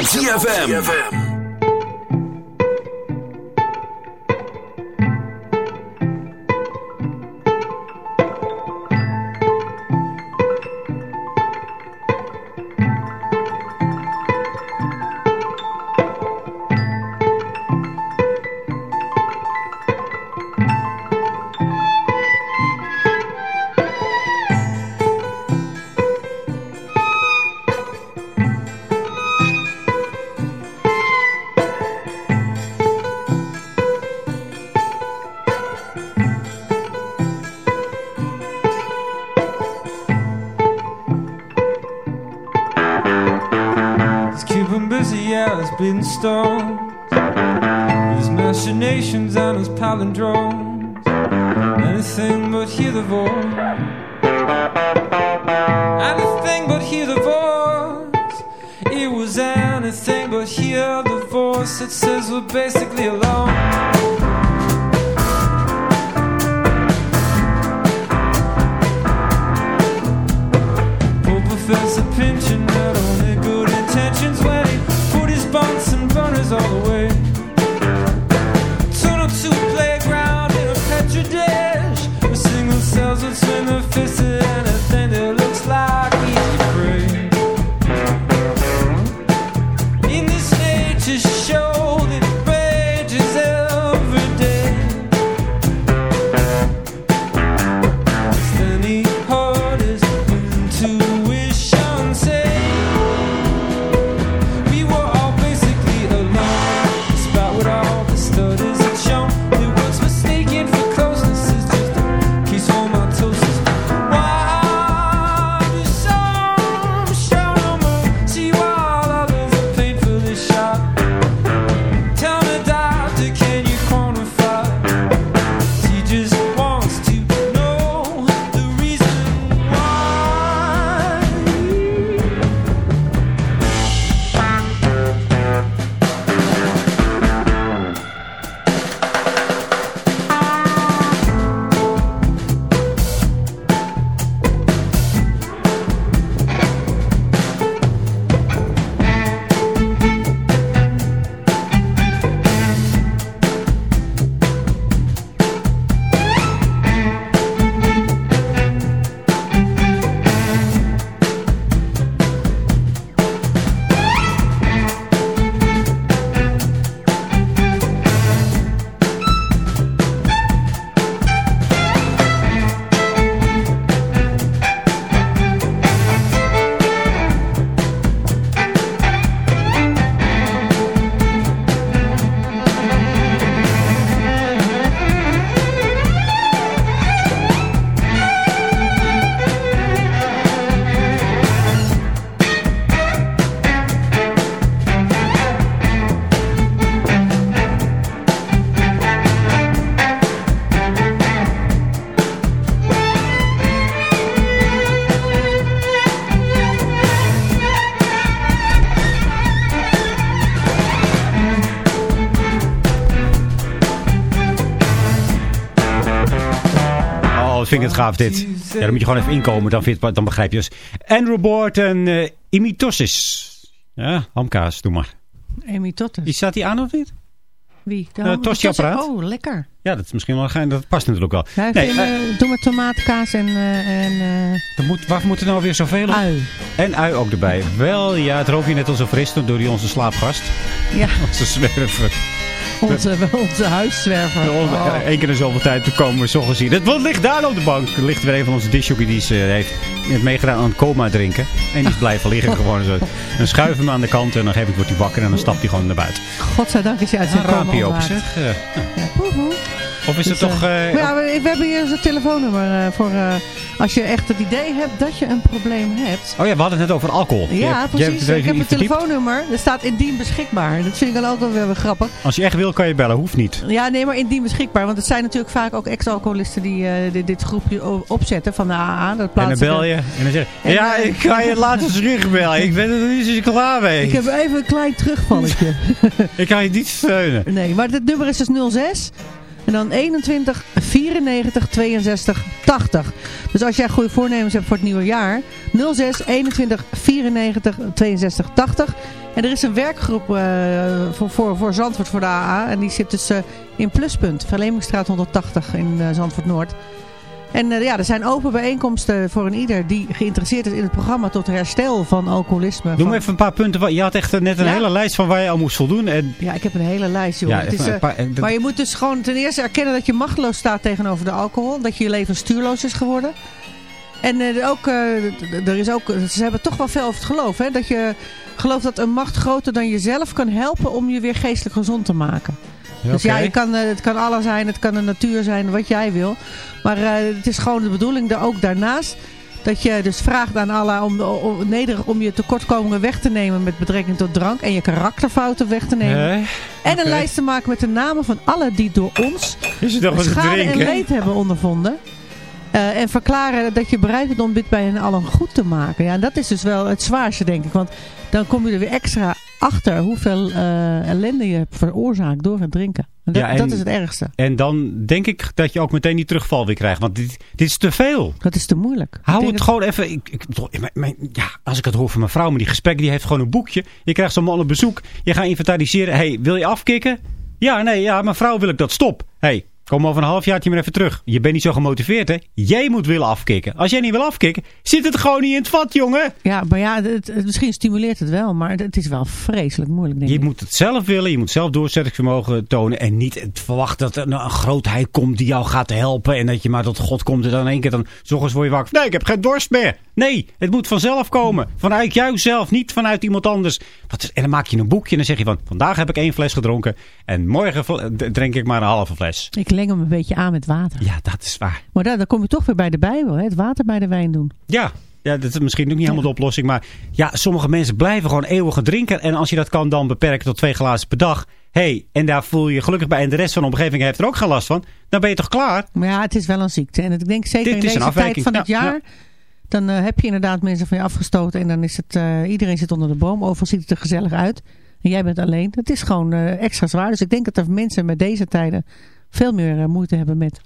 ZFM. actions vind ik het gaaf dit. Ja, dan moet je gewoon even inkomen, dan, vind dan begrijp je dus. Andrew Board en eh Imitosis. Ja, hamkaas, doe maar. Die staat die aan of niet? Wie? De tosti-apparaat. Oh, lekker. Ja, dat is misschien wel gein. Dat past natuurlijk wel. Ja, nee, vind, eh, doe maar tomatenkaas en, eh, en moet, waar moet er nou weer zoveel op? ui. En ui ook erbij. Wel, ja, het roof je net zo fris door die onze slaapgast. Ja, Onze zwerver. onze, onze huiszwerver. Oh. Eén keer in zoveel tijd te komen we hier. Het wat ligt daar op de bank. Er ligt weer een van onze disjockey die is, eh, heeft, meegedaan aan het coma drinken. En die is blijven liggen gewoon zo. Dan schuiven we hem aan de kant en dan geef ik wordt hij wakker en dan stapt hij gewoon naar buiten. Godzijdank is hij uit Een zijn raampje coma open zeg. Eh, Ja. Of is het toch... eh, eh, ja, we, we hebben hier zijn telefoonnummer eh, voor eh, als je echt het idee hebt dat je een probleem hebt. Oh ja, we hadden het net over alcohol. Ja, hebt- precies. Ik heb een telefoonnummer. Er staat indien beschikbaar. Dat vind ik dan ook wel weer grappig. Als je echt wil, kan je bellen. Hoeft niet. Ja, nee, maar indien beschikbaar. Want het zijn natuurlijk vaak ook ex-alcoholisten die eh, dit, dit groepje opzetten van de AA. Dat En dan bel je en dan zeg je... Ja, eh, ik ga je later terugbellen. Ik ben er niet zo klaar mee. Ik heb even een klein terugvalletje. Ik kan je niet steunen. nee, maar het nummer is dus 06 En dan 21 94 62 80. Dus als jij goede voornemens hebt voor het nieuwe jaar. 06 21 94 62 80. En er is een werkgroep eh, voor, voor, voor Zandvoort voor de AA. En die zit dus eh, in Pluspunt. Verlemingstraat 180 in eh, Zandvoort Noord. En eh, ja, er zijn open bijeenkomsten voor een ieder die geïnteresseerd is in het programma tot herstel van alcoholisme. Noem Van- even een paar punten. Je had echt eh, net een Ja. hele lijst van waar je al moest voldoen. En Ja, ik heb een hele lijst, joh. Ja, Het is, eh, paar- Maar je moet dus gewoon ten eerste erkennen dat je machteloos staat tegenover de alcohol. Dat je je leven stuurloos is geworden. En ook, er is ook, ze hebben toch wel veel over het geloof. Hè? Dat je gelooft dat een macht groter dan jezelf kan helpen om je weer geestelijk gezond te maken. Dus ja, je kan, eh, het kan Allah zijn, het kan de natuur zijn, wat jij wil. Maar eh, het is gewoon de bedoeling, daar ook daarnaast, dat je dus vraagt aan Allah om, om, nederig om je tekortkomingen weg te nemen met betrekking tot drank. En je karakterfouten weg te nemen. En een lijst te maken met de namen van alle die door ons schade en leed hebben ondervonden. Eh, en verklaren dat je bereid bent om dit bij hen allen goed te maken. Ja, en dat is dus wel het zwaarste, denk ik. Want dan kom je er weer extra achter hoeveel eh, ellende je hebt veroorzaakt door het drinken. En dat, Ja, en- dat is het ergste. En dan denk ik dat je ook meteen die terugval weer krijgt. Want dit, dit is te veel. Dat is te moeilijk. Hou het gewoon even. Ik, ik, mijn- mijn- ja, als ik het hoor van mijn vrouw met die gesprekken, die heeft gewoon een boekje. Je krijgt zo'n man op bezoek. Je gaat inventariseren. hey, wil je afkicken? Ja, nee, ja, mijn vrouw wil ik dat. Stop. hey, kom over een halfjaartje maar even terug. Je bent niet zo gemotiveerd, hè? Jij moet willen afkicken. Als jij niet wil afkicken, zit het gewoon niet in het vat, jongen. Ja, maar ja, het, het- misschien stimuleert het wel. Maar het is wel vreselijk moeilijk, denk Je ik. moet het zelf willen, je moet zelf doorzettingsvermogen tonen en niet verwachten dat er nou een grootheid komt die jou gaat helpen en dat je maar tot God komt en dan in één keer dan zorgens word je wakker. Nee, ik heb geen dorst meer. Nee, het moet vanzelf komen. Vanuit jouzelf, niet vanuit iemand anders. Wat is, en dan maak je een boekje en dan zeg je van, vandaag heb ik één fles gedronken en morgen drink ik maar een halve fles. Ik leng hem een beetje aan met water. Ja, dat is waar. Maar daar, dan kom je toch weer bij de Bijbel. Hè? Het water bij de wijn doen. Ja, ja, dat is misschien ook niet helemaal de oplossing. Maar ja, sommige mensen blijven gewoon eeuwig drinken. En als je dat kan dan beperken tot twee glazen per dag. hey, en daar voel je je gelukkig bij. En de rest van de omgeving heeft er ook geen last van. Dan ben je toch klaar? Maar ja, het is wel een ziekte. En ik denk zeker Dit in deze tijd van het Ja, jaar... ja. Dan eh, heb je inderdaad mensen van je afgestoten. En dan is het... eh, iedereen zit onder de boom. Overal ziet het er gezellig uit. En jij bent alleen. Het is gewoon eh, extra zwaar. Dus ik denk dat er mensen met deze tijden... veel meer eh, moeite hebben met...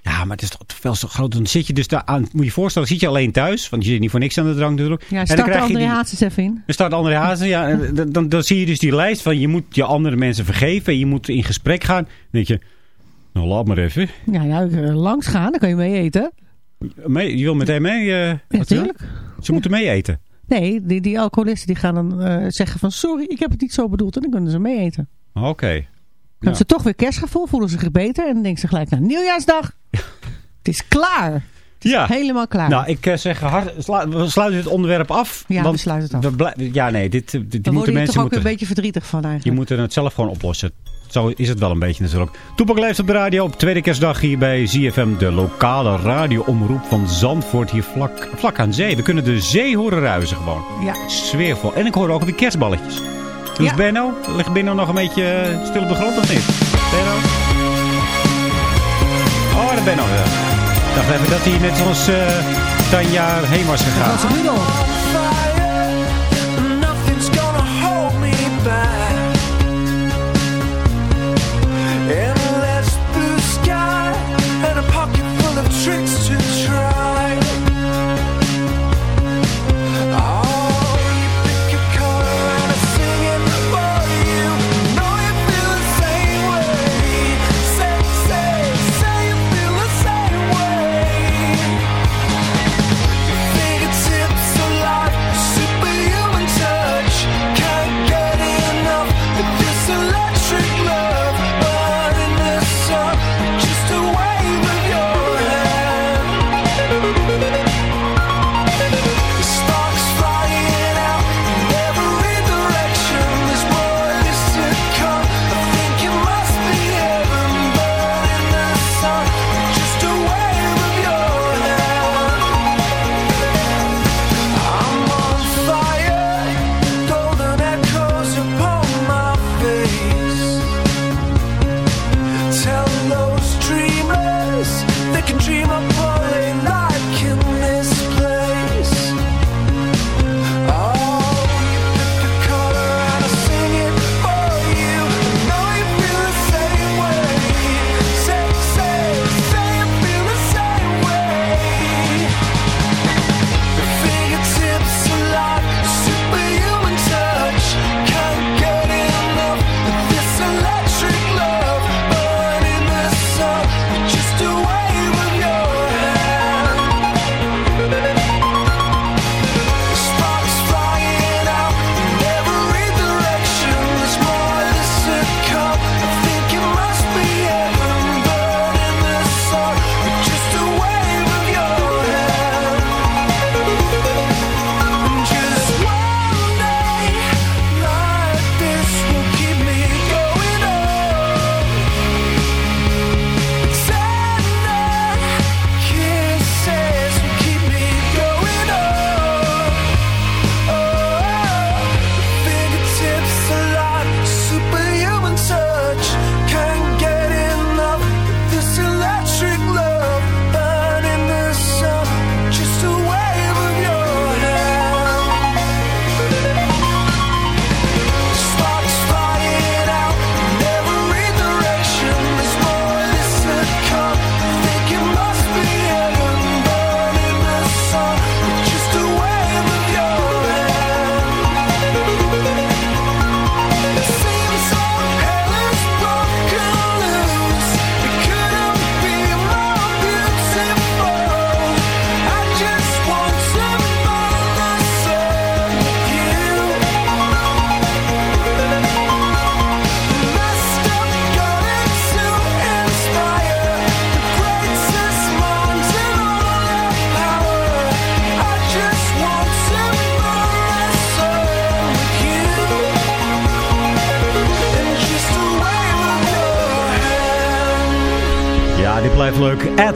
Ja, maar het is toch veel zo groot. Dan zit je dus daar aan. Moet je je voorstellen, zit je alleen thuis. Want je zit niet voor niks aan de drank natuurlijk. Ja, en dan start krijg je André die- Hazes even in. Dan staat André Hazes, ja. en dan, dan, dan zie je dus die lijst van je moet je andere mensen vergeven. En je moet in gesprek gaan. Dan denk je, nou laat maar even. Ja, ja eh, langs gaan. Dan kan je mee eten. Mee, je wil meteen mee? eh, wat wil je? tuurlijk. Ze moeten mee eten. Nee, die, die alcoholisten die gaan dan eh, zeggen van... Sorry, ik heb het niet zo bedoeld. En dan kunnen ze mee eten. Oké. Dan hebben ze toch weer kerstgevoel. Voelen ze zich beter. En dan denken ze gelijk... Nou, nieuwjaarsdag. het is klaar. Ja. Helemaal klaar. Nou, ik eh, zeg, hard, we sluiten dit onderwerp af. Ja, want we sluiten het af. we ja, nee, dit, dit, die moeten je er mensen toch ook moeten, een beetje verdrietig van eigenlijk. moeten het zelf gewoon oplossen. Zo is het wel een beetje natuurlijk. Toepak leeft op de radio op tweede kerstdag hier bij ZFM. De lokale radioomroep van Zandvoort hier vlak, vlak aan zee. We kunnen de zee horen ruizen gewoon. Ja. Sfeervol. En ik hoor ook weer kerstballetjes. Dus Ja. Benno, ligt Benno nog een beetje eh, stil op de grond of niet? Benno? Oh, daar Benno. Ja. Ik dacht even dat hij net zoals eh Tanja heen was gegaan. Dat was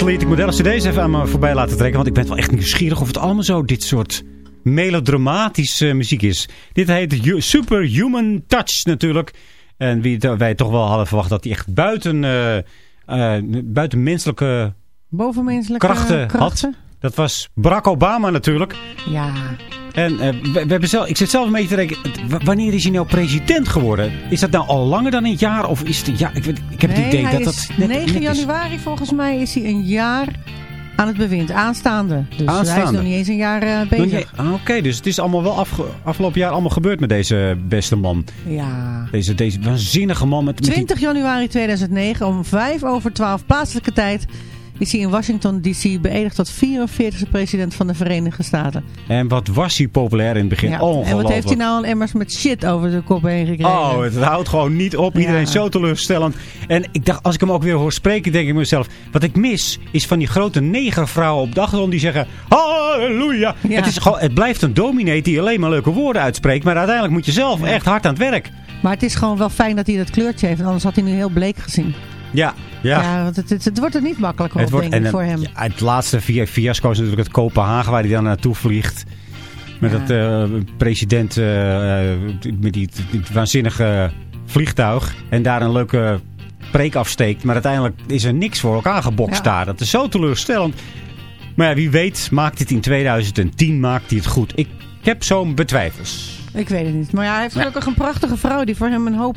Athlete, ik moet alle cd's even aan me voorbij laten trekken. Want ik ben wel echt nieuwsgierig of het allemaal zo dit soort melodramatische muziek is. Dit heet Hu- Superhuman Touch natuurlijk. En wie het- wij toch wel hadden verwacht dat hij echt buiten, eh eh, buiten menselijke Bovenmenselijke krachten, had. Dat was Barack Obama natuurlijk. Ja. En eh, we, we hebben zelf, ik zit zelf een beetje te denken, wanneer is hij nou president geworden? Is dat nou al langer dan een jaar? Of is het, ja, ik, weet- ik heb het Nee, idee hij dat dat net, 9 net is. januari volgens mij is hij een jaar aan het bewind. Aanstaande. Dus hij is Aanstaande. nog niet eens een jaar Nog bezig. ah, Oké, dus het is allemaal wel afge- afgelopen jaar allemaal gebeurd met deze beste man. Ja. Deze, deze waanzinnige man met, met die- 20 januari 2009 om 5 over 12 plaatselijke tijd is hij in Washington D.C. beëdigd tot 44e president van de Verenigde Staten. En wat was hij populair in het begin? Ja. Ongelooflijk. En wat heeft hij nou al emmers met shit over zijn kop heen gekregen? Oh, het houdt gewoon niet op. Iedereen Ja. zo teleurstellend. En ik dacht, als ik hem ook weer hoor spreken, denk ik mezelf... Wat ik mis, is van die grote negervrouwen op de achtergrond die zeggen... Halleluja! Ja. Het, is gewoon, het blijft een dominee die alleen maar leuke woorden uitspreekt. Maar uiteindelijk moet je zelf echt hard aan het werk. Maar het is gewoon wel fijn dat hij dat kleurtje heeft. Anders had hij nu heel bleek gezien. Ja, ja. Ja, want het, het, het wordt er niet makkelijker op, denk ik, voor hem. ja, het laatste fiasco is natuurlijk het Kopenhagen waar hij dan naartoe vliegt. Met Ja. dat eh, president eh, eh, met die, die waanzinnige vliegtuig. En daar een leuke preek afsteekt. Maar uiteindelijk is er niks voor elkaar gebokst daar. Dat is zo teleurstellend. Maar ja, wie weet maakt het in 2010 maakt hij het goed. Ik, ik heb zo'n betwijfels. Ik weet het niet. Maar ja, hij heeft gelukkig een prachtige vrouw die voor hem een hoop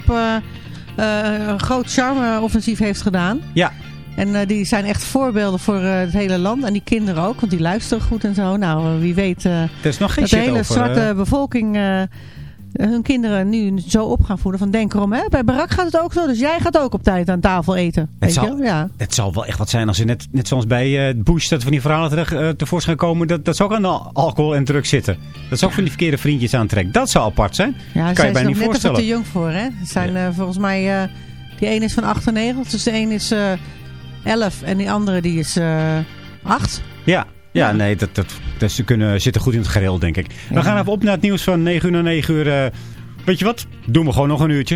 een groot charme-offensief heeft gedaan. Ja, En eh, die zijn echt voorbeelden voor eh, het hele land. En die kinderen ook, want die luisteren goed en zo. Nou, eh, wie weet eh, er is nog geen dat de hele over. zwarte eh. bevolking eh, hun kinderen nu zo op gaan voeden. Van denk erom, hè? bij Barak gaat het ook zo. Dus jij gaat ook op tijd aan tafel eten. Het Weet zal? Ja. het zal wel echt wat zijn als je net, net zoals bij eh, Bush dat van die verhalen terecht, eh, tevoorschijn komen. Dat, dat ze ook aan alcohol en drugs zitten. Dat ze ook van die verkeerde vriendjes aantrekken. Dat zou apart zijn. Ja, kan zijn je bijna niet nog net even voorstellen. te jong voor, hè? Het zijn eh, volgens mij... die ene is van 98, dus de een is eh 11 en die andere die is eh 8. Ja, ja, nee, dat, dat, dat, ze kunnen, zitten goed in het gereel, denk ik. We gaan even op naar het nieuws van 9 uur naar 9 uur. eh, weet je wat? Doen we gewoon nog een uurtje.